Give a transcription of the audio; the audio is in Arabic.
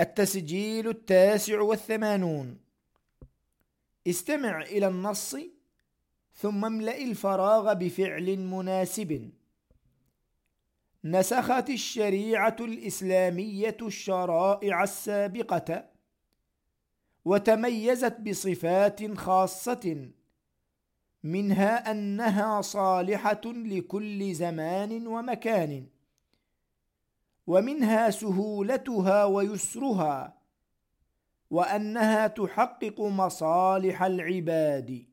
التسجيل التاسع والثمانون. استمع إلى النص ثم املأ الفراغ بفعل مناسب. نسخت الشريعة الإسلامية الشرائع السابقة وتميزت بصفات خاصة منها أنها صالحة لكل زمان ومكان. ومنها سهولتها ويسرها وأنها تحقق مصالح العباد.